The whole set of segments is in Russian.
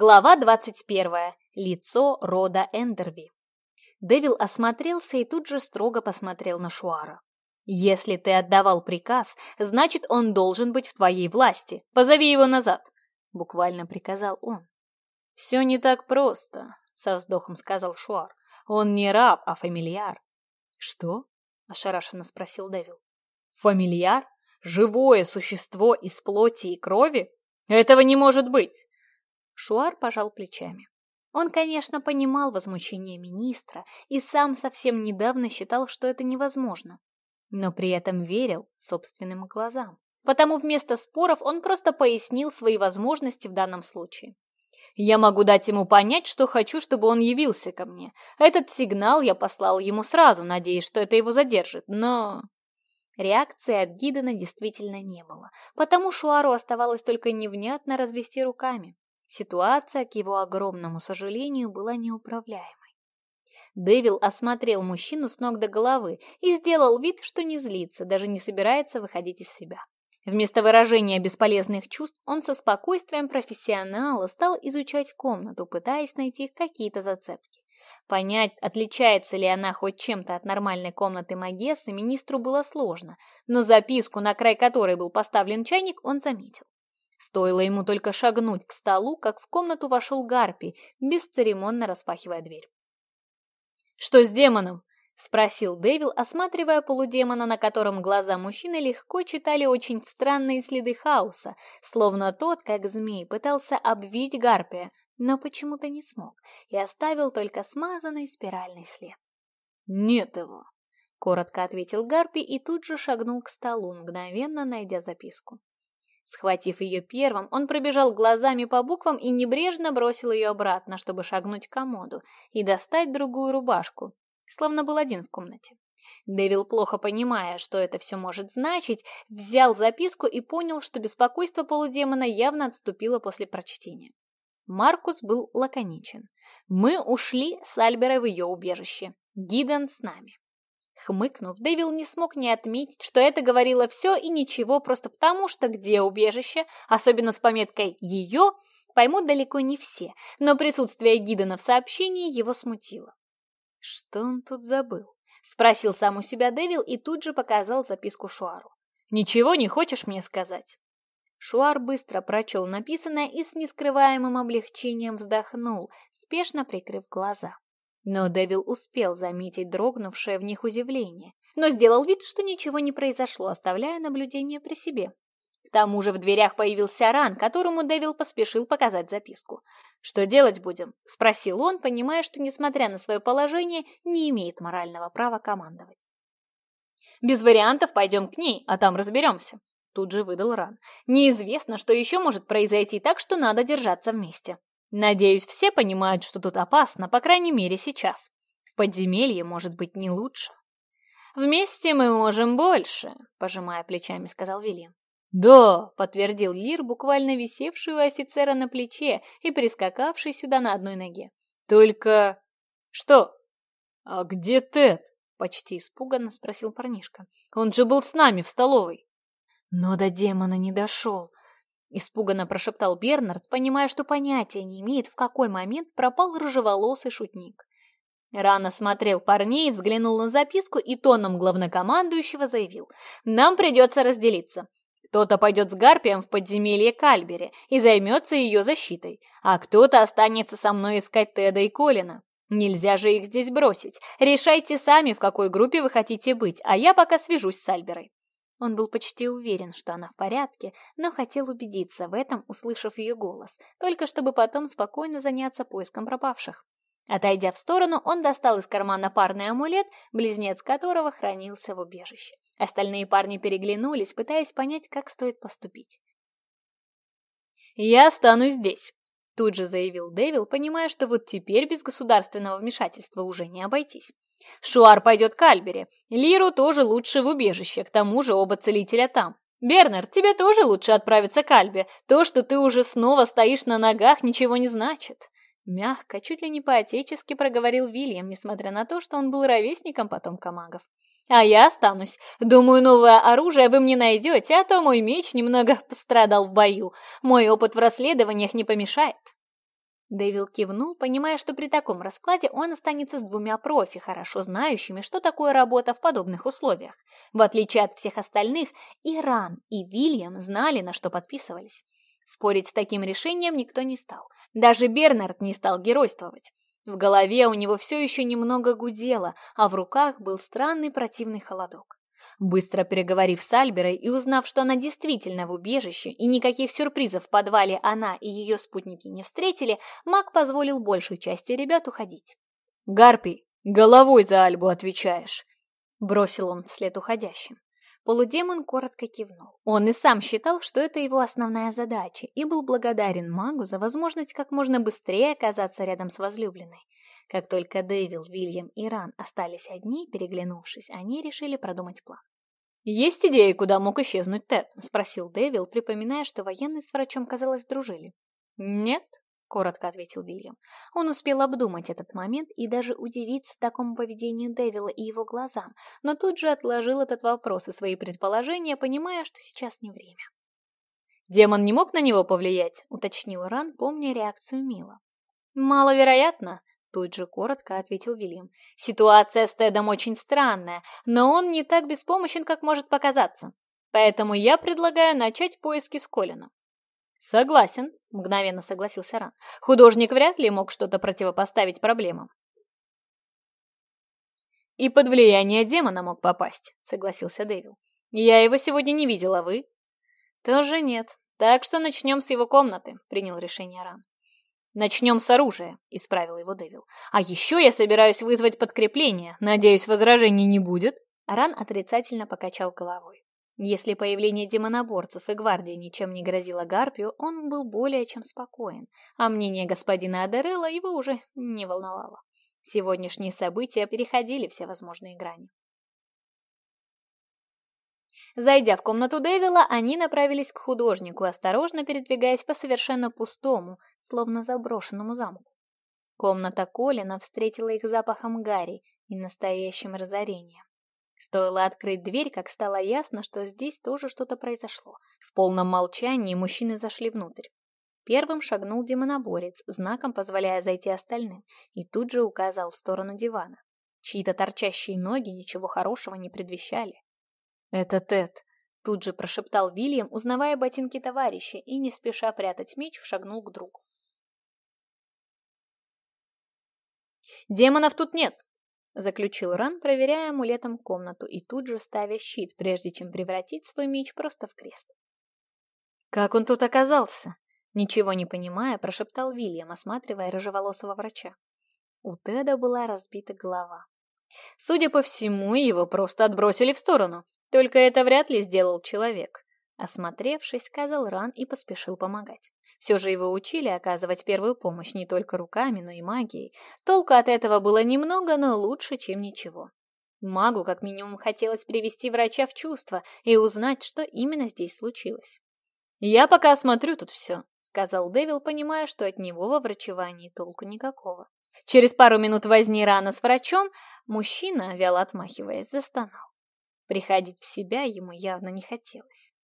Глава 21. Лицо рода Эндерви. Дэвил осмотрелся и тут же строго посмотрел на Шуара. «Если ты отдавал приказ, значит, он должен быть в твоей власти. Позови его назад!» — буквально приказал он. «Все не так просто», — со вздохом сказал Шуар. «Он не раб, а фамильяр». «Что?» — ошарашенно спросил Дэвил. «Фамильяр? Живое существо из плоти и крови? Этого не может быть!» Шуар пожал плечами. Он, конечно, понимал возмущение министра и сам совсем недавно считал, что это невозможно, но при этом верил собственным глазам. Потому вместо споров он просто пояснил свои возможности в данном случае. Я могу дать ему понять, что хочу, чтобы он явился ко мне. Этот сигнал я послал ему сразу, надеясь, что это его задержит, но... Реакции от Гидена действительно не было, потому Шуару оставалось только невнятно развести руками. Ситуация к его огромному сожалению была неуправляемой. Дэвил осмотрел мужчину с ног до головы и сделал вид, что не злится, даже не собирается выходить из себя. Вместо выражения бесполезных чувств он со спокойствием профессионала стал изучать комнату, пытаясь найти какие-то зацепки. Понять, отличается ли она хоть чем-то от нормальной комнаты Магессы, министру было сложно, но записку, на край которой был поставлен чайник, он заметил. Стоило ему только шагнуть к столу, как в комнату вошел Гарпи, бесцеремонно распахивая дверь. «Что с демоном?» — спросил Дэвил, осматривая полудемона, на котором глаза мужчины легко читали очень странные следы хаоса, словно тот, как змей, пытался обвить Гарпия, но почему-то не смог и оставил только смазанный спиральный след. «Нет его!» — коротко ответил Гарпи и тут же шагнул к столу, мгновенно найдя записку. Схватив ее первым, он пробежал глазами по буквам и небрежно бросил ее обратно, чтобы шагнуть к комоду и достать другую рубашку, словно был один в комнате. Дэвил, плохо понимая, что это все может значить, взял записку и понял, что беспокойство полудемона явно отступило после прочтения. Маркус был лаконичен. «Мы ушли с Альберой в ее убежище. Гиден с нами». Хмыкнув, Дэвил не смог не отметить, что это говорило все и ничего, просто потому что где убежище, особенно с пометкой «ее», поймут далеко не все, но присутствие Гидена в сообщении его смутило. «Что он тут забыл?» — спросил сам у себя Дэвил и тут же показал записку Шуару. «Ничего не хочешь мне сказать?» Шуар быстро прочел написанное и с нескрываемым облегчением вздохнул, спешно прикрыв глаза. Но Дэвил успел заметить дрогнувшее в них удивление, но сделал вид, что ничего не произошло, оставляя наблюдение при себе. К тому же в дверях появился Ран, которому Дэвил поспешил показать записку. «Что делать будем?» — спросил он, понимая, что, несмотря на свое положение, не имеет морального права командовать. «Без вариантов пойдем к ней, а там разберемся», — тут же выдал Ран. «Неизвестно, что еще может произойти, так что надо держаться вместе». Надеюсь, все понимают, что тут опасно, по крайней мере сейчас. В подземелье может быть не лучше. «Вместе мы можем больше», — пожимая плечами, сказал Вильям. «Да», — подтвердил Лир, буквально висевший у офицера на плече и прискакавший сюда на одной ноге. «Только...» «Что?» «А где Тед?» — почти испуганно спросил парнишка. «Он же был с нами в столовой». Но до демона не дошел. Испуганно прошептал Бернард, понимая, что понятия не имеет, в какой момент пропал рыжеволосый шутник. Рано смотрел парней, взглянул на записку и тоном главнокомандующего заявил. «Нам придется разделиться. Кто-то пойдет с Гарпием в подземелье Кальбери и займется ее защитой, а кто-то останется со мной искать Теда и Колина. Нельзя же их здесь бросить. Решайте сами, в какой группе вы хотите быть, а я пока свяжусь с Альберой». Он был почти уверен, что она в порядке, но хотел убедиться в этом, услышав ее голос, только чтобы потом спокойно заняться поиском пропавших. Отойдя в сторону, он достал из кармана парный амулет, близнец которого хранился в убежище. Остальные парни переглянулись, пытаясь понять, как стоит поступить. «Я останусь здесь», — тут же заявил Дэвил, понимая, что вот теперь без государственного вмешательства уже не обойтись. Шуар пойдет к Альбере. Лиру тоже лучше в убежище, к тому же оба целителя там. Бернер, тебе тоже лучше отправиться к Альбе. То, что ты уже снова стоишь на ногах, ничего не значит. Мягко, чуть ли не по-отечески проговорил Вильям, несмотря на то, что он был ровесником потомка магов. А я останусь. Думаю, новое оружие вы мне найдете, а то мой меч немного пострадал в бою. Дэвил кивнул, понимая, что при таком раскладе он останется с двумя профи, хорошо знающими, что такое работа в подобных условиях. В отличие от всех остальных, Иран и Вильям знали, на что подписывались. Спорить с таким решением никто не стал. Даже Бернард не стал геройствовать. В голове у него все еще немного гудело, а в руках был странный противный холодок. Быстро переговорив с Альберой и узнав, что она действительно в убежище и никаких сюрпризов в подвале она и ее спутники не встретили, маг позволил большей части ребят уходить. «Гарпий, головой за Альбу отвечаешь!» — бросил он вслед уходящим. Полудемон коротко кивнул. Он и сам считал, что это его основная задача, и был благодарен магу за возможность как можно быстрее оказаться рядом с возлюбленной. Как только Дэвил, Вильям и Ран остались одни, переглянувшись, они решили продумать план. «Есть идеи, куда мог исчезнуть Тед?» — спросил Дэвил, припоминая, что военный с врачом, казалось, дружили. «Нет», — коротко ответил Вильям. Он успел обдумать этот момент и даже удивиться такому поведению Дэвила и его глазам, но тут же отложил этот вопрос и свои предположения, понимая, что сейчас не время. «Демон не мог на него повлиять?» — уточнил Ран, помня реакцию Мила. «Маловероятно», Тут же коротко ответил Вильям. Ситуация с Тедом очень странная, но он не так беспомощен, как может показаться. Поэтому я предлагаю начать поиски с Колином. Согласен, мгновенно согласился Ран. Художник вряд ли мог что-то противопоставить проблемам. И под влияние демона мог попасть, согласился Дэвил. Я его сегодня не видела, вы? Тоже нет. Так что начнем с его комнаты, принял решение Ран. «Начнем с оружия», — исправил его Дэвил. «А еще я собираюсь вызвать подкрепление. Зайдя в комнату Дэвила, они направились к художнику, осторожно передвигаясь по совершенно пустому, словно заброшенному замку. Комната Колина встретила их запахом гари и настоящим разорением. Стоило открыть дверь, как стало ясно, что здесь тоже что-то произошло. В полном молчании мужчины зашли внутрь. Первым шагнул демоноборец, знаком позволяя зайти остальным, и тут же указал в сторону дивана. Чьи-то торчащие ноги ничего хорошего не предвещали. «Это Тед», — тут же прошептал Вильям, узнавая ботинки товарища, и, не спеша прятать меч, шагнул к другу. «Демонов тут нет», — заключил Ран, проверяя амулетом комнату и тут же ставя щит, прежде чем превратить свой меч просто в крест. «Как он тут оказался?» Ничего не понимая, прошептал Вильям, осматривая рыжеволосого врача. У Теда была разбита голова. Судя Только это вряд ли сделал человек. Осмотревшись, сказал Ран и поспешил помогать. Все же его учили оказывать первую помощь не только руками, но и магией. Толку от этого было немного, но лучше, чем ничего. Магу как минимум хотелось привести врача в чувство и узнать, что именно здесь случилось. «Я пока осмотрю тут все», — сказал Дэвил, понимая, что от него во врачевании толку никакого. Через пару минут возни рана с врачом мужчина, вяло отмахиваясь, застонал приходить в себя ему явно не хотелось.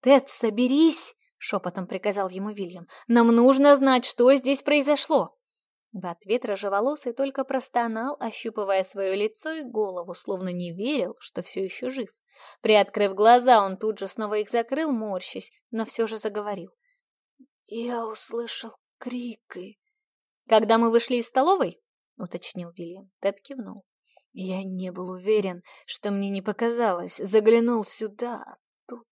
«Тед, соберись!» — шепотом приказал ему Вильям. «Нам нужно знать, что здесь произошло!» В ответ рожеволосый только простонал, ощупывая свое лицо и голову, словно не верил, что все еще жив. Приоткрыв глаза, он тут же снова их закрыл, морщась, но все же заговорил. «Я услышал крик «Когда мы вышли из столовой?» — уточнил Вильям. Тед кивнул. Я не был уверен, что мне не показалось. Заглянул сюда, тут.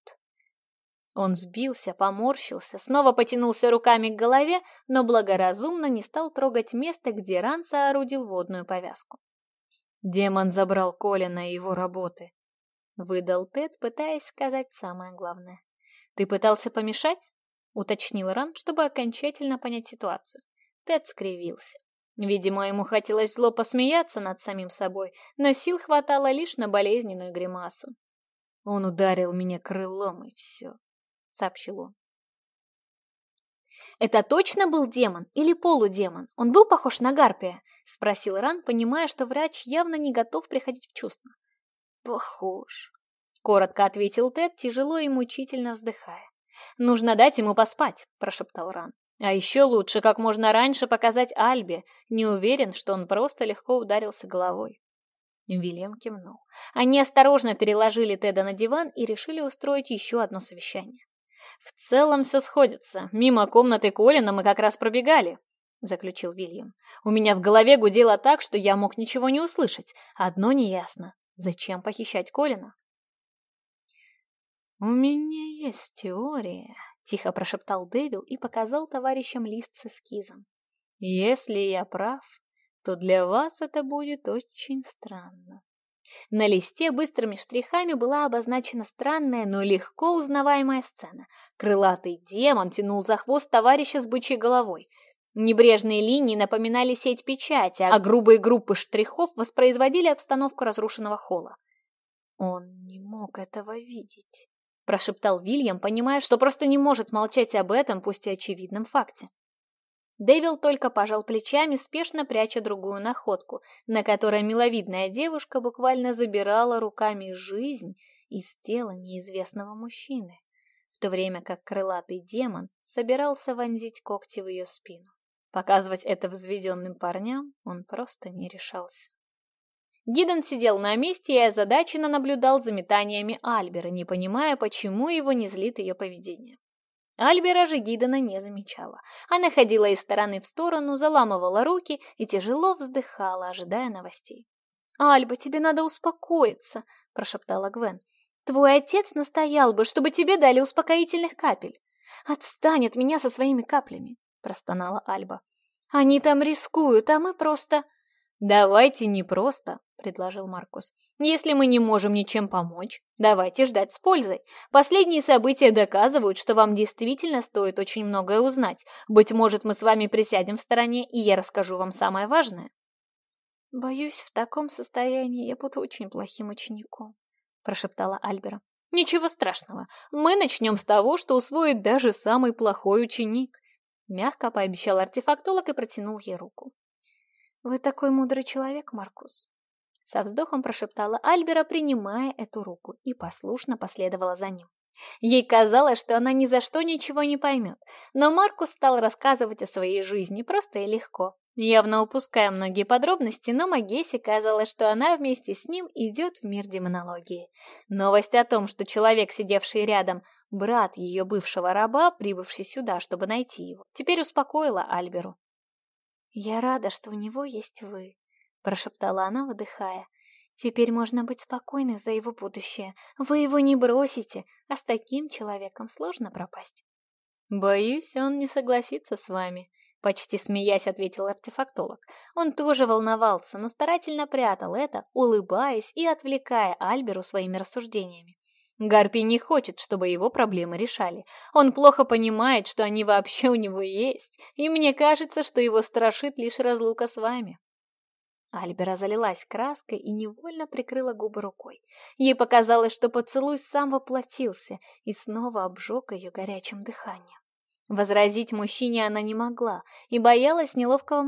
Он сбился, поморщился, снова потянулся руками к голове, но благоразумно не стал трогать место, где ран соорудил водную повязку. Демон забрал Колина и его работы. Выдал Тед, пытаясь сказать самое главное. «Ты пытался помешать?» — уточнил Ран, чтобы окончательно понять ситуацию. Тед скривился. Видимо, ему хотелось зло посмеяться над самим собой, но сил хватало лишь на болезненную гримасу. «Он ударил меня крылом, и все», — сообщил он. «Это точно был демон или полудемон? Он был похож на гарпия?» — спросил Ран, понимая, что врач явно не готов приходить в чувство. «Похож», — коротко ответил Тед, тяжело и мучительно вздыхая. «Нужно дать ему поспать», — прошептал Ран. А еще лучше как можно раньше показать Альбе. Не уверен, что он просто легко ударился головой. Вильям кивнул. Они осторожно переложили Теда на диван и решили устроить еще одно совещание. «В целом все сходится. Мимо комнаты Колина мы как раз пробегали», — заключил Вильям. «У меня в голове гудело так, что я мог ничего не Тихо прошептал Дэвил и показал товарищам лист с эскизом. «Если я прав, то для вас это будет очень странно». На листе быстрыми штрихами была обозначена странная, но легко узнаваемая сцена. Крылатый демон тянул за хвост товарища с бычьей головой. Небрежные линии напоминали сеть печати, а грубые группы штрихов воспроизводили обстановку разрушенного холла. Он не мог этого видеть. прошептал Вильям, понимая, что просто не может молчать об этом, пусть и очевидном факте. Дэвил только пожал плечами, спешно пряча другую находку, на которой миловидная девушка буквально забирала руками жизнь из тела неизвестного мужчины, в то время как крылатый демон собирался вонзить когти в ее спину. Показывать это взведенным парням он просто не решался. Гидон сидел на месте и озадаченно наблюдал за метаниями Альбера, не понимая, почему его не злит ее поведение. Альбера же Гидена не замечала. Она ходила из стороны в сторону, заламывала руки и тяжело вздыхала, ожидая новостей. «Альба, тебе надо успокоиться», — прошептала Гвен. «Твой отец настоял бы, чтобы тебе дали успокоительных капель». «Отстань от меня со своими каплями», — простонала Альба. «Они там рискуют, а мы просто...» «Давайте не просто», — предложил Маркус. «Если мы не можем ничем помочь, давайте ждать с пользой. Последние события доказывают, что вам действительно стоит очень многое узнать. Быть может, мы с вами присядем в стороне, и я расскажу вам самое важное». «Боюсь, в таком состоянии я буду очень плохим учеником», — прошептала Альбера. «Ничего страшного. Мы начнем с того, что усвоит даже самый плохой ученик», — мягко пообещал артефактолог и протянул ей руку. «Вы такой мудрый человек, Маркус!» Со вздохом прошептала Альбера, принимая эту руку, и послушно последовала за ним. Ей казалось, что она ни за что ничего не поймет, но Маркус стал рассказывать о своей жизни просто и легко, явно упуская многие подробности, но Магесе казалось, что она вместе с ним идет в мир демонологии. Новость о том, что человек, сидевший рядом, брат ее бывшего раба, прибывший сюда, чтобы найти его, теперь успокоила Альберу. «Я рада, что у него есть вы», — прошептала она, выдыхая. «Теперь можно быть спокойной за его будущее. Вы его не бросите, а с таким человеком сложно пропасть». «Боюсь, он не согласится с вами», — почти смеясь ответил артефактолог. Он тоже волновался, но старательно прятал это, улыбаясь и отвлекая Альберу своими рассуждениями. Гарпий не хочет, чтобы его проблемы решали. Он плохо понимает, что они вообще у него есть, и мне кажется, что его страшит лишь разлука с вами. Альбера залилась краской и невольно прикрыла губы рукой. Ей показалось, что поцелуй сам воплотился и снова обжег ее горячим дыханием. Возразить мужчине она не могла и боялась неловкого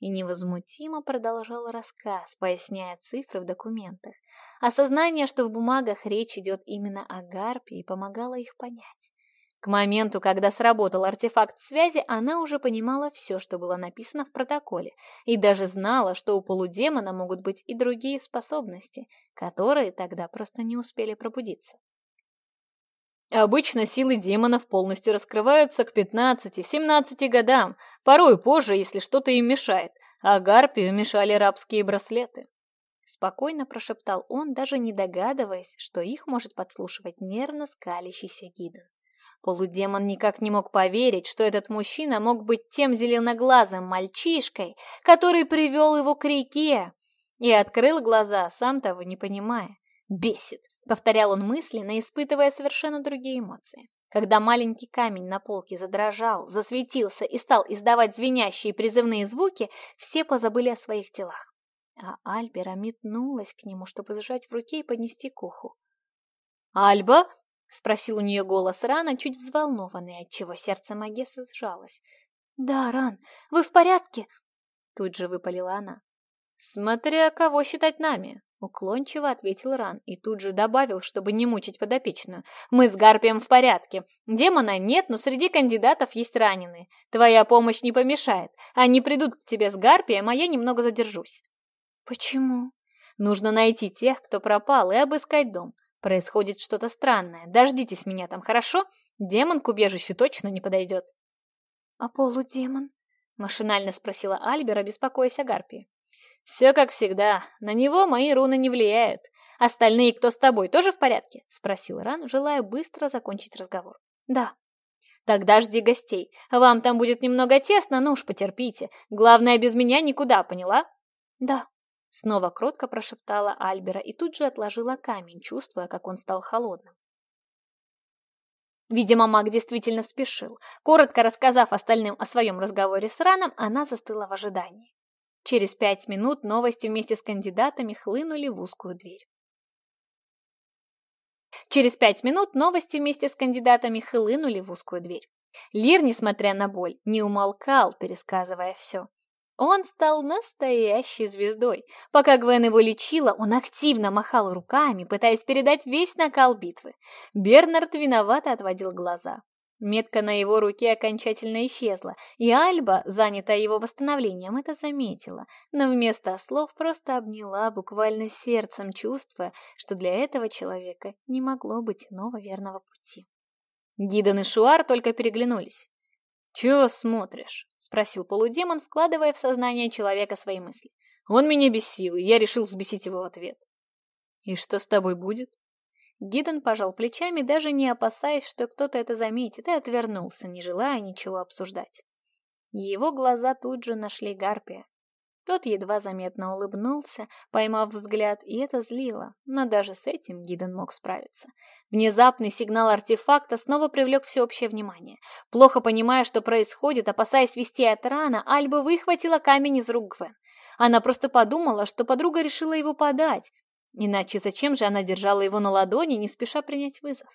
молчания. Но Маркус, видимо, и сам все понимал и невозмутимо продолжал рассказ, поясняя цифры в документах. Осознание, что в бумагах речь идет именно о Гарпии, помогало их понять. К моменту, когда сработал артефакт связи, она уже понимала все, что было написано в протоколе, и даже знала, что у полудемона могут быть и другие способности, которые тогда просто не успели пробудиться. Обычно силы демонов полностью раскрываются к 15-17 годам, порой позже, если что-то им мешает, а гарпию мешали рабские браслеты. Спокойно прошептал он, даже не догадываясь, что их может подслушивать нервно скалящийся Гиден. Полудемон никак не мог поверить, что этот мужчина мог быть тем зеленоглазым мальчишкой, который привел его к реке, и открыл глаза, сам того не понимая. Бесит. Повторял он мысленно, испытывая совершенно другие эмоции. Когда маленький камень на полке задрожал, засветился и стал издавать звенящие призывные звуки, все позабыли о своих делах. А Альбера метнулась к нему, чтобы сжать в руке и поднести к уху. «Альба?» — спросил у нее голос Рана, чуть взволнованный, отчего сердце Магесы сжалось. «Да, Ран, вы в порядке?» Тут же выпалила она. «Смотря кого считать нами», Уклончиво ответил Ран и тут же добавил, чтобы не мучить подопечную. «Мы с Гарпием в порядке. Демона нет, но среди кандидатов есть раненые. Твоя помощь не помешает. Они придут к тебе с Гарпием, а я немного задержусь». «Почему?» «Нужно найти тех, кто пропал, и обыскать дом. Происходит что-то странное. Дождитесь меня там, хорошо? Демон к убежищу точно не подойдет». «А полудемон?» — машинально спросила Альбера, беспокоясь о Гарпии. «Все как всегда. На него мои руны не влияют. Остальные, кто с тобой, тоже в порядке?» — спросил Ран, желая быстро закончить разговор. «Да». «Тогда жди гостей. Вам там будет немного тесно, но уж потерпите. Главное, без меня никуда, поняла?» «Да». Снова кротко прошептала Альбера и тут же отложила камень, чувствуя, как он стал холодным. Видимо, маг действительно спешил. Коротко рассказав остальным о Через пять минут новости вместе с кандидатами хлынули в узкую дверь. Через пять минут новости вместе с кандидатами хлынули в узкую дверь. Лир, несмотря на боль, не умолкал, пересказывая все. Он стал настоящей звездой. Пока Гвен его лечила, он активно махал руками, пытаясь передать весь накал битвы. Бернард виновато отводил глаза. Метка на его руке окончательно исчезла, и Альба, занятая его восстановлением, это заметила, но вместо слов просто обняла буквально сердцем, чувствуя, что для этого человека не могло быть иного верного пути. Гидон и Шуар только переглянулись. «Чего смотришь?» — спросил полудемон, вкладывая в сознание человека свои мысли. «Он меня бесил, Гидон пожал плечами, даже не опасаясь, что кто-то это заметит, и отвернулся, не желая ничего обсуждать. Его глаза тут же нашли Гарпия. Тот едва заметно улыбнулся, поймав взгляд, и это злило, но даже с этим Гиден мог справиться. Внезапный сигнал артефакта снова привлек всеобщее внимание. Плохо понимая, что происходит, опасаясь вести от рана, Альба выхватила камень из рук Гвен. Она просто подумала, что подруга решила его подать, Иначе зачем же она держала его на ладони, не спеша принять вызов?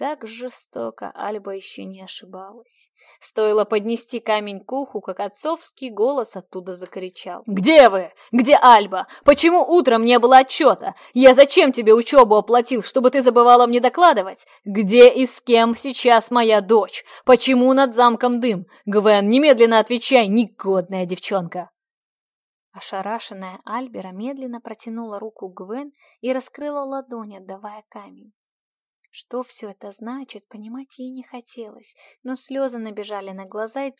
Так жестоко Альба еще не ошибалась. Стоило поднести камень к уху, как отцовский голос оттуда закричал. «Где вы? Где Альба? Почему утром не было отчета? Я зачем тебе учебу оплатил, чтобы ты забывала мне докладывать? Где и с кем сейчас моя дочь? Почему над замком дым? Гвен, немедленно отвечай, негодная девчонка!» Ошарашенная Альбера медленно протянула руку Гвен и раскрыла ладонь, отдавая камень. Что все это значит, понимать ей не хотелось, но слезы набежали на глаза, и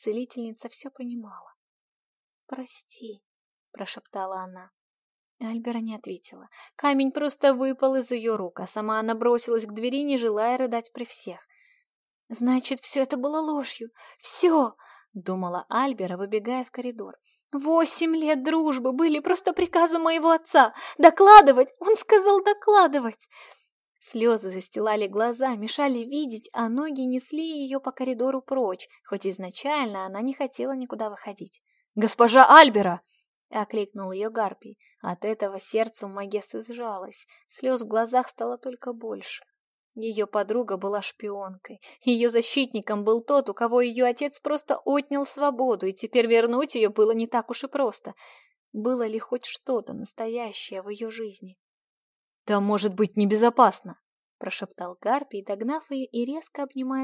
целительница все понимала. «Прости», — прошептала она. Альбера не ответила. Камень просто выпал из ее рук, а сама она бросилась к двери, не желая рыдать при всех. «Значит, все это было ложью! Все!» — думала Альбера, выбегая в коридор. Восемь лет дружбы были просто приказом моего отца. Докладывать! Он сказал докладывать! Слезы застилали глаза, мешали видеть, а ноги несли ее по коридору прочь, хоть изначально она не хотела никуда выходить. «Госпожа Альбера!» — окликнул ее Гарпий. От этого сердце у Магессы сжалось, слез в глазах стало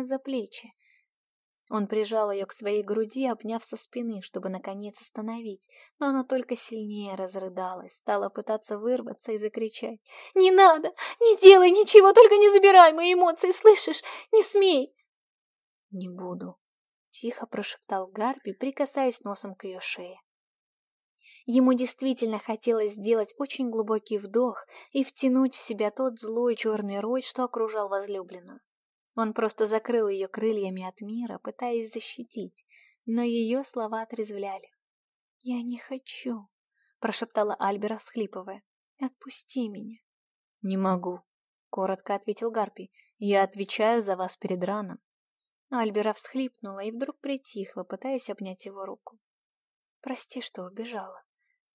только больше. Ее подруга Он прижал ее к своей груди, обняв со спины, чтобы наконец остановить. Но она только сильнее разрыдалась, стала пытаться вырваться и закричать. «Не надо! Не делай ничего! Только не забирай мои эмоции, слышишь? Не смей!» «Не буду», — тихо прошептал Гарби, прикасаясь носом к ее шее. Ему действительно хотелось сделать очень глубокий вдох и втянуть в себя тот злой черный рой, что окружал возлюбленную. Он просто закрыл ее крыльями от мира, пытаясь защитить, но ее слова отрезвляли. «Я не хочу», — прошептала Альбера, всхлипывая. «Отпусти меня». «Не могу», — коротко ответил Гарпий. «Я отвечаю за вас перед раном». Альбера всхлипнула и вдруг притихла, пытаясь обнять его руку. «Прости, что убежала.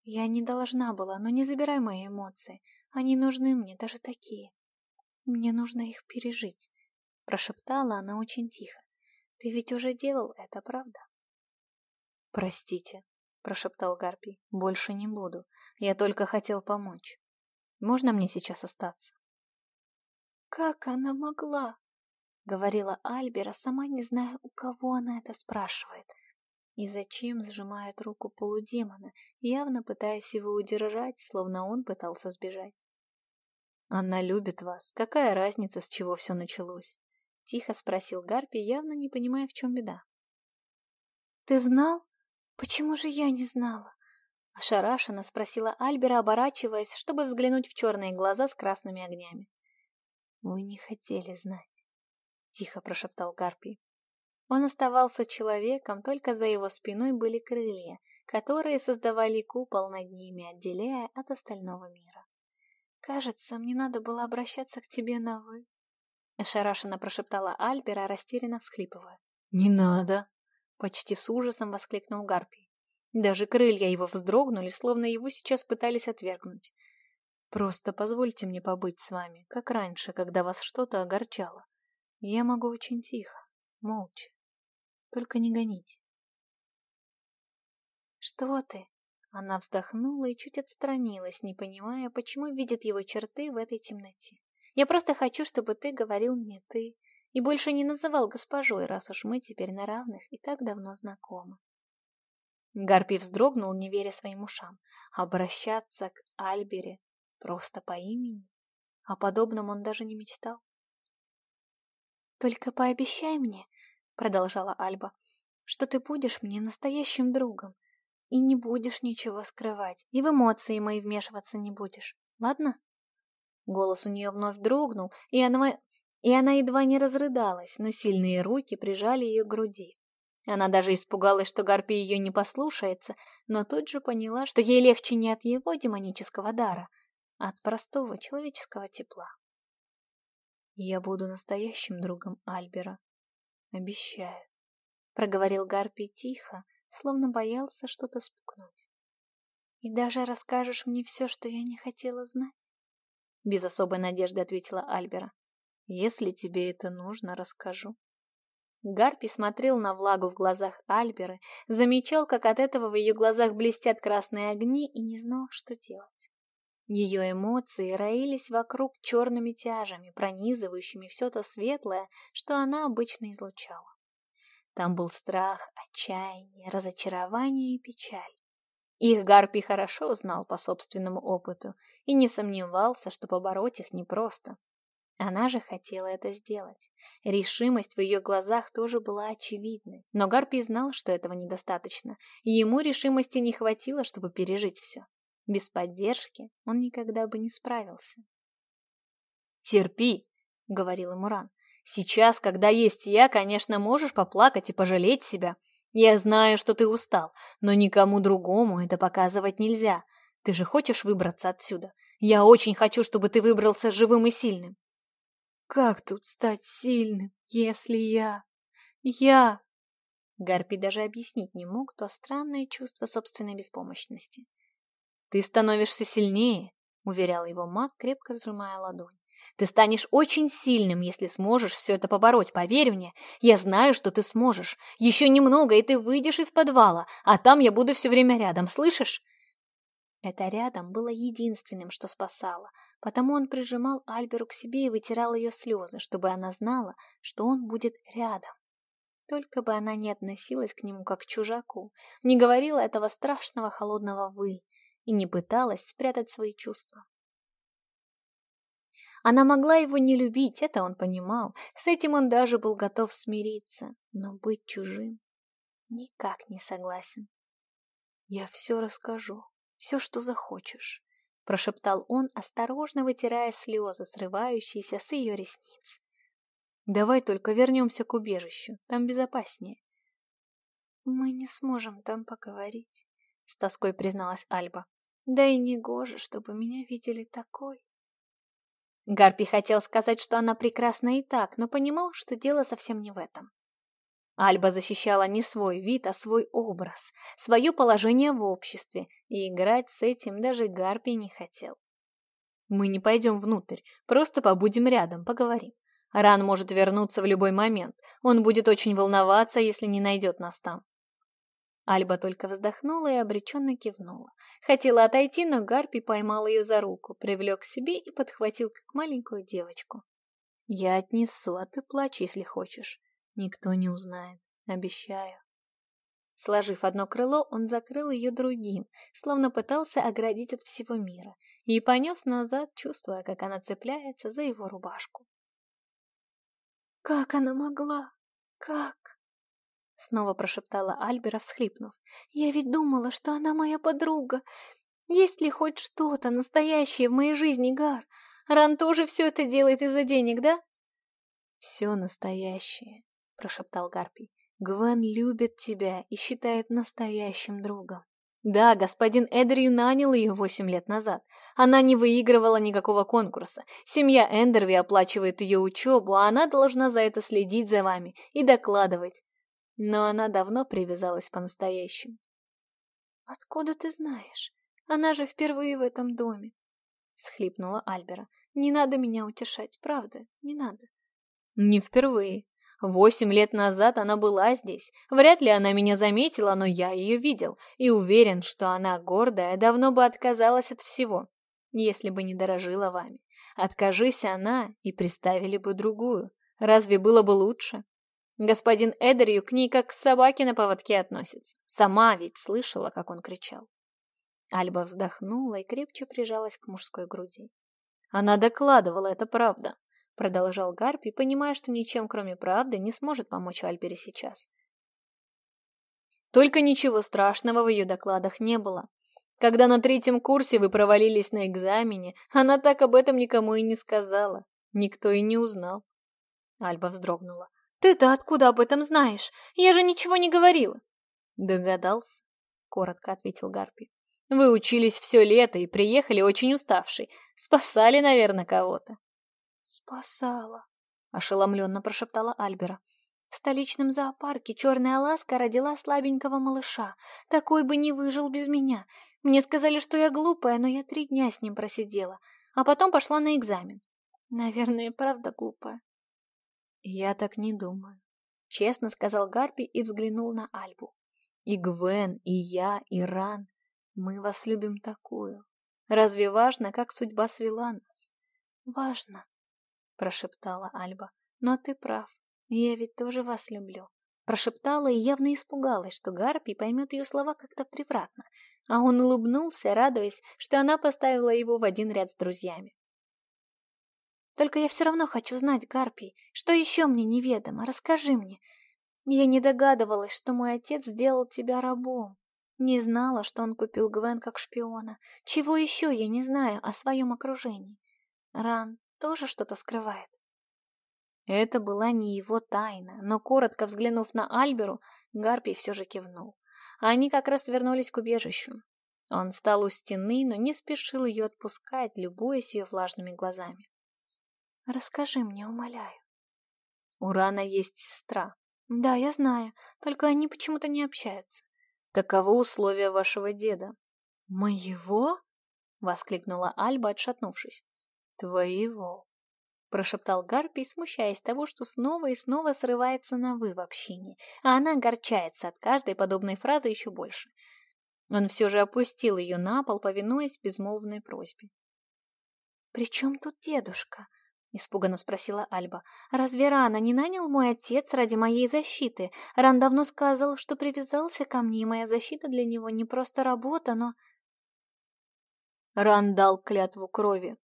Я не должна была, но не забирай мои эмоции. Они нужны мне, даже такие. Мне нужно их пережить. Прошептала она очень тихо. Ты ведь уже делал это, правда? Простите, прошептал Гарпий. Больше не буду. Я только хотел помочь. Можно мне сейчас остаться?» «Как она могла?» — говорила Альбера, сама не зная, у кого она это спрашивает. И зачем сжимает руку полудемона, явно пытаясь его удержать, словно он пытался сбежать. «Она любит вас. Какая разница, с чего все началось?» — Тихо спросил Гарпи, явно не понимая, в чем беда. «Ты знал? Почему же я не знала?» Ошарашенно спросила Альбера, оборачиваясь, чтобы взглянуть в черные глаза с красными огнями. «Вы не хотели знать», — тихо прошептал Гарпий. Он оставался человеком, только за его спиной были крылья, которые создавали купол над ними, отделяя от остального мира. «Кажется, мне надо было обращаться к тебе на «вы», Ошарашенно прошептала Альбера, растерянно всхлипывая. «Не надо!» — почти с ужасом воскликнул Гарпий. Даже крылья его вздрогнули, словно его сейчас пытались отвергнуть. «Просто позвольте мне побыть с вами, как раньше, когда вас что-то огорчало. Я могу очень тихо, молча. Только не гоните». «Что ты?» Она вздохнула и чуть отстранилась, не понимая, почему видит его черты в этой темноте. «Я просто хочу, чтобы ты говорил мне «ты» и больше не называл госпожой, раз уж мы теперь на равных и так давно знакомы». Гарпий вздрогнул, не веря своим ушам. Обращаться к Альбере просто по имени? О подобном он даже не мечтал. «Только пообещай мне», — продолжала Альба, — «что ты будешь мне настоящим другом, и не будешь ничего скрывать, и в эмоции мои вмешиваться не будешь. Голос у нее вновь дрогнул, и она, и она едва не разрыдалась, но сильные руки прижали ее к груди. Она даже испугалась, что Гарпи ее не послушается, но тут же поняла, что ей легче не от его демонического дара, а от простого человеческого тепла. «Я буду настоящим другом Альбера. Обещаю», — проговорил Гарпи тихо, словно боялся что-то спукнуть. «И даже расскажешь мне все, что я не хотела знать?» без особой надежды ответила Альбера. «Если тебе это нужно, расскажу». Гарпи смотрел на влагу в глазах Альберы, замечал, как от этого в ее глазах блестят красные огни и не знал, что делать. Ее эмоции роились вокруг черными тяжами, пронизывающими все то светлое, что она обычно излучала. Там был страх, отчаяние, разочарование и печаль. Их Гарпи хорошо знал по собственному опыту и не сомневался, что побороть их непросто. Она же хотела это сделать. Решимость в ее глазах тоже была очевидной. Но Гарпий знал, что этого недостаточно, и ему решимости не хватило, чтобы пережить все. Без поддержки он никогда бы не справился. «Терпи!» — говорил ему Ран. «Сейчас, когда есть я, конечно, можешь поплакать и пожалеть себя. Я знаю, что ты устал, но никому другому это показывать нельзя. Ты же хочешь выбраться отсюда? Я очень хочу, чтобы ты выбрался живым и сильным. Как тут стать сильным, если я... Я... Гарпи даже объяснить не мог то странное чувство собственной беспомощности. «Ты становишься сильнее», — уверял его маг, крепко сжимая ладонь. «Ты станешь очень сильным, если сможешь все это побороть, поверь мне. Я знаю, что ты сможешь. Еще немного, и ты выйдешь из подвала, а там я буду все время рядом, слышишь? Это рядом было единственным, что спасало, потому он прижимал Альберу к себе и вытирал ее слезы, чтобы она знала, что он будет рядом. Только бы она не относилась к нему как к чужаку, не говорила этого страшного холодного «вы» и не пыталась спрятать свои чувства. Она могла его не любить, это он понимал. С этим он даже был готов смириться. Но быть чужим никак не согласен. «Я все расскажу, все, что захочешь», — прошептал он, осторожно вытирая слезы, срывающиеся с ее ресниц. «Давай только вернемся к убежищу, там безопаснее». «Мы не сможем там поговорить», — с тоской призналась Альба. «Да и не гоже, чтобы меня видели такой». Гарпи хотел Альба защищала не свой вид, а свой образ. Свое положение в обществе. И играть с этим даже Гарпи не хотел. «Мы не пойдем внутрь. Просто побудем рядом, поговорим. Ран может вернуться в любой момент. Он будет очень волноваться, если не найдет нас там». Альба только вздохнула и обреченно кивнула. Хотела отойти, но Гарпи поймал ее за руку, привлек к себе и подхватил как маленькую девочку. «Я отнесу, а ты плачь, если хочешь. Никто не узнает, обещаю. Сложив одно крыло, он закрыл ее другим, словно пытался оградить от всего мира, и понес назад, чувствуя, как она цепляется за его рубашку. «Как она могла? Как?» Снова прошептала Альбера, всхлипнув. «Я ведь думала, что она моя подруга. Есть ли хоть что-то настоящее в моей жизни, Гар? Ран тоже все это делает из-за денег, да?» «Все настоящее», прошептал Гарпий. «Гвен любит тебя и считает настоящим другом. Да, господин Эдерью нанял ее восемь лет назад. Она не выигрывала никакого конкурса. Семья Эндерви оплачивает ее учебу, а она должна за это следить за вами и докладывать. Но она давно привязалась по-настоящему. «Откуда ты знаешь? Она же впервые в этом доме!» — схлипнула Альбера. «Не надо меня утешать, Восемь лет назад она была здесь. Вряд ли она меня заметила, но я ее видел. И уверен, что она гордая, давно бы отказалась от всего, если бы не дорожила вами. Откажись она, и приставили бы другую. Разве было бы лучше? Господин Эдерью к ней как к собаке на поводке относится. Сама ведь слышала, как он кричал. Альба вздохнула и крепче прижалась к мужской груди. Она докладывала, это правда. Продолжал Гарпи, понимая, что ничем, кроме правды, не сможет помочь Альбере сейчас. Только ничего страшного в ее докладах не было. Когда на третьем курсе вы провалились на экзамене, она так об этом никому и не сказала. Никто и не узнал. Альба вздрогнула. «Ты-то откуда об этом знаешь? Я же ничего не говорила!» «Догадался», — коротко ответил Гарпи. «Вы учились все лето и приехали очень уставший. Спасали, наверное, кого-то». «Спасала», — ошеломленно прошептала Альбера. «В столичном зоопарке черная ласка родила слабенького малыша. Такой бы не выжил без меня. Мне сказали, что я глупая, но я три дня с ним просидела, а потом пошла на экзамен. Наверное, правда глупая. «Я так не думаю», — честно сказал Гарпи и взглянул на Альбу. «И Гвен, и я, и Ран, мы вас любим такую. Разве важно, как судьба свела нас?» «Важно», — прошептала Альба. «Но ты прав, я ведь тоже вас люблю». Прошептала и явно испугалась, что Гарпи поймет ее слова как-то превратно, а он улыбнулся, радуясь, что она поставила его в один ряд с друзьями. Только я все равно хочу знать, Гарпий, что еще мне неведомо, расскажи мне. Я не догадывалась, что мой отец сделал тебя рабом. Не знала, что он купил Гвен как шпиона. Чего еще я не знаю тоже что-то скрывает. Это была не его тайна, но, коротко взглянув на Альберу, Гарпий все же кивнул. Они как раз вернулись к убежищу. Он встал у стены, но не спешил ее отпускать, любуясь ее влажными глазами. «Расскажи мне, умоляю». «У Рана есть сестра». «Да, я знаю, только они почему-то не общаются». «Таково условие вашего деда». «Моего?» — воскликнула Альба, отшатнувшись. Твоего. Прошептал Гарпий, смущаясь того, что снова и снова срывается на «вы» в общении, а она огорчается от каждой подобной фразы еще больше. Он все же опустил ее на пол, повинуясь безмолвной просьбе. «При чем тут дедушка?» Испуганно спросила Альба. «Разве Рана не нанял мой отец ради моей защиты? Ран давно сказал, что привязался ко мне, и моя защита для него не просто работа, но...» Ран дал клятву крови.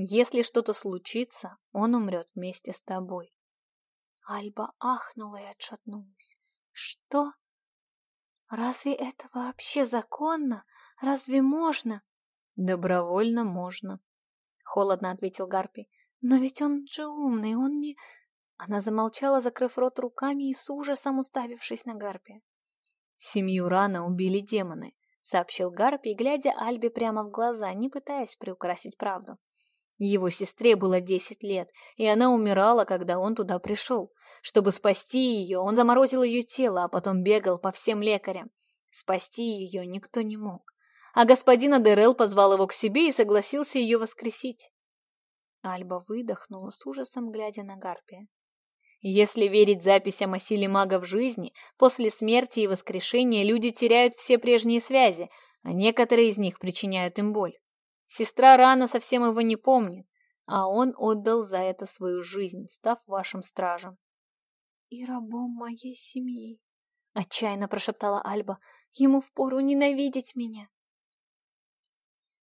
Если что-то случится, он умрет вместе с тобой. Альба ахнула и отшатнулась. Что? Разве это вообще законно? Разве можно? Добровольно можно, холодно ответил Гарпий. Но ведь он же умный, он не... Она замолчала, закрыв рот руками и с ужасом уставившись на Гарпия. «Семью рано убили демоны», — сообщил Гарпий, глядя Альбе прямо в глаза, не пытаясь приукрасить правду. Его сестре было 10 лет, и она умирала, когда он туда пришел. Чтобы спасти ее, он заморозил ее тело, а потом бегал по всем лекарям. Спасти ее никто не мог. А господин Дерел позвал его к себе и согласился ее воскресить. Альба выдохнула с ужасом, глядя на Гарпия. Если верить записям о силе мага в жизни, после смерти и воскрешения люди теряют все прежние связи, а некоторые из них причиняют им боль. Сестра рано совсем его не помнит, а он отдал за это свою жизнь, став вашим стражем. «И рабом моей семьи», — отчаянно прошептала Альба. «Ему впору ненавидеть меня».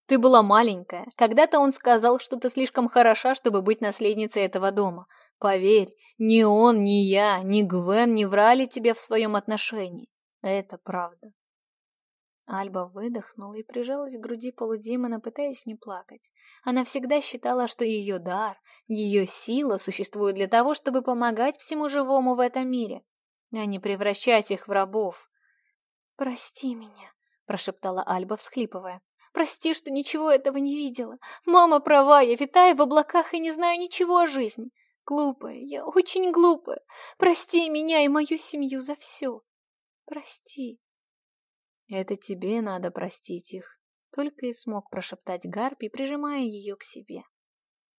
«Ты была маленькая. Когда-то он сказал, что ты слишком хороша, чтобы быть наследницей этого дома. Поверь, ни он, Альба выдохнула и прижалась к груди полудемона, пытаясь не плакать. Она всегда считала, что ее дар, ее сила существует для того, чтобы помогать всему живому в этом мире, а не превращать их в рабов. «Прости меня», — прошептала Альба, всхлипывая. «Прости, что ничего этого не видела. Мама права, я витаю в облаках и не знаю ничего о жизни. Глупая, я очень глупая. Прости меня и мою семью за все. Прости». Это тебе надо простить их, только и смог прошептать Гарпий, прижимая ее к себе.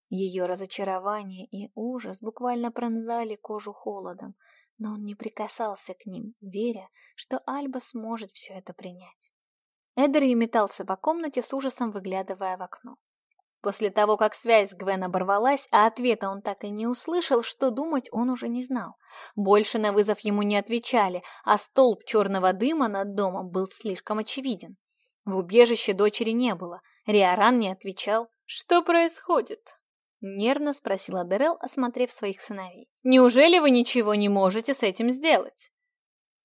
Ее разочарование и ужас буквально пронзали кожу холодом, но он не прикасался к ним, веря, что Альба сможет все это принять. Эдерью метался по комнате с ужасом, выглядывая в окно. После того, как связь с Гвен оборвалась, а ответа он так и не услышал, что думать он уже не знал. Больше на вызов ему не отвечали, а столб черного дыма над домом был слишком очевиден. В убежище дочери не было, Риоран не отвечал. «Что происходит?» — нервно спросила Дерел, осмотрев своих сыновей. «Неужели вы ничего не можете с этим сделать?»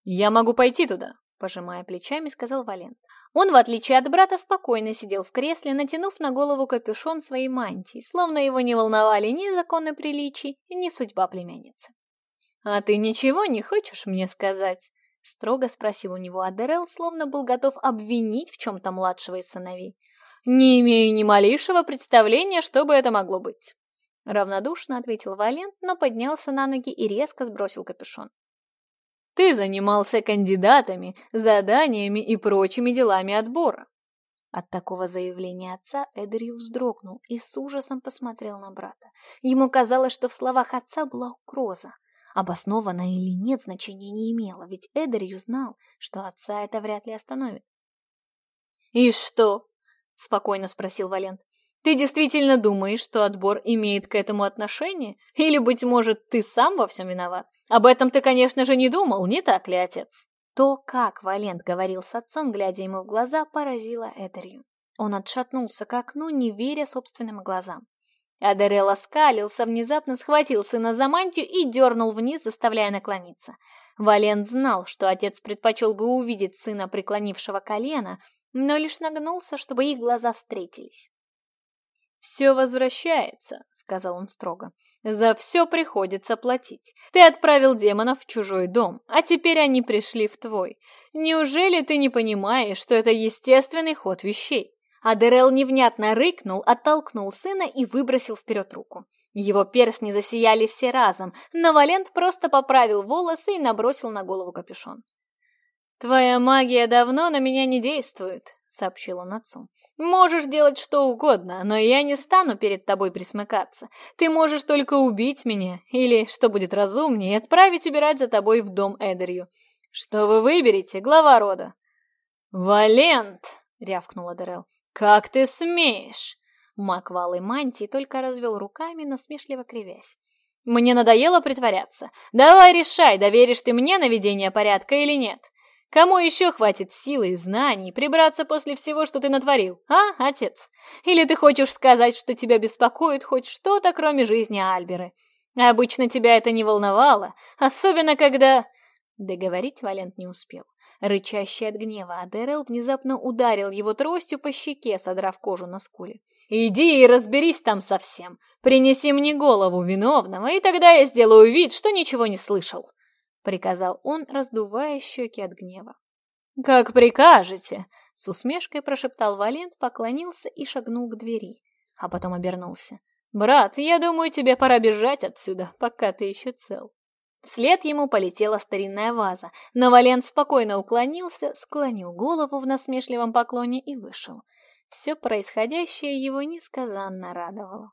«Я могу пойти туда», — пожимая плечами, сказал Валент. Он, в отличие от брата, спокойно сидел в кресле, натянув на голову капюшон своей мантии, словно его не волновали ни законы приличий, ни судьба племянницы. «А ты ничего не хочешь мне сказать?» — строго спросил у него Адерел, словно был готов обвинить в чем-то младшего из сыновей. «Не имею ни малейшего представления, что бы это могло быть». Равнодушно ответил Ты занимался кандидатами, заданиями и прочими делами отбора. От такого заявления отца Эдерью вздрогнул и с ужасом посмотрел на брата. Ему казалось, что в словах отца была угроза. Обоснованно или нет, значения не имело, ведь Эдерью знал, что отца это вряд ли остановит. «И что?» — спокойно спросил Валент. Ты Действительно думаешь, что отбор имеет к этому отношение? Или, быть может, ты сам во всем виноват? Об этом ты, конечно же, не думал, не так ли, отец?» То, как Валент говорил с отцом, глядя ему в глаза, поразило Эдерью. Он отшатнулся к окну, не веря собственным глазам. Адерел оскалился, внезапно схватил сына за мантию и дернул вниз, заставляя наклониться. Валент знал, что отец предпочел бы увидеть сына преклонившего колено, но лишь нагнулся, чтобы их глаза встретились. Все возвращается, сказал он строго. За все приходится платить. Ты отправил демонов в чужой дом, а теперь они пришли в твой. Неужели ты не понимаешь, что это естественный ход вещей? Адерел невнятно рыкнул, оттолкнул сына и выбросил вперед руку. Его перстни засияли все разом, но Валент просто поправил волосы и набросил на голову капюшон. «Твоя магия давно на меня не действует», сообщила Нацу. «Можешь делать что угодно, но я не стану перед тобой присмыкаться. Ты можешь только убить меня, или, что будет разумнее, отправить убирать за тобой в дом Эдерью. Что вы выберете, глава рода?» «Валент!» — рявкнула Дерел. «Как ты смеешь!» Мак в мантии только развел руками, насмешливо кривясь. «Мне надоело притворяться. Давай решай, доверишь ты мне наведение порядка или нет. Кому еще хватит силы и знаний прибраться после всего, что ты натворил, а, отец? Или ты хочешь сказать, что тебя беспокоит хоть что-то, кроме жизни Альберы? Обычно тебя это не волновало, особенно когда...» Договорить Валент не успел. Рычащий от гнева, Адерел внезапно ударил его тростью по щеке, содрав кожу на скуле. «Иди и разберись там совсем. Принеси мне голову виновного, и тогда я сделаю вид, Приказал он, раздувая щеки от гнева. «Как прикажете!» С усмешкой прошептал Валент, поклонился и шагнул к двери, а потом обернулся. «Брат, я думаю, тебе пора бежать отсюда, пока ты еще цел». Вслед ему полетела старинная ваза, но Валент спокойно уклонился, склонил голову в насмешливом поклоне и вышел. Все происходящее его несказанно радовало.